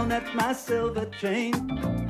Down at my silver chain.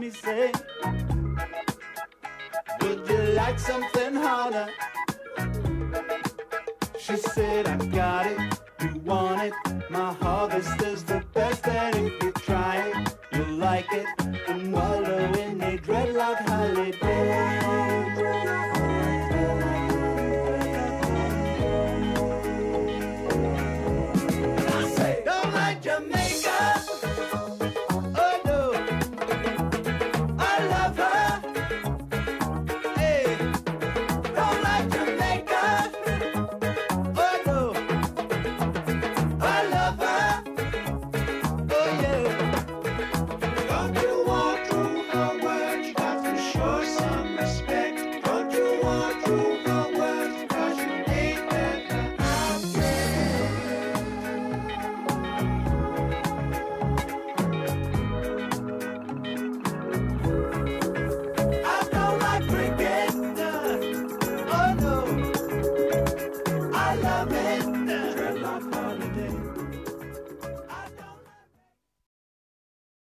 Me say, Would you like something harder? She said, I got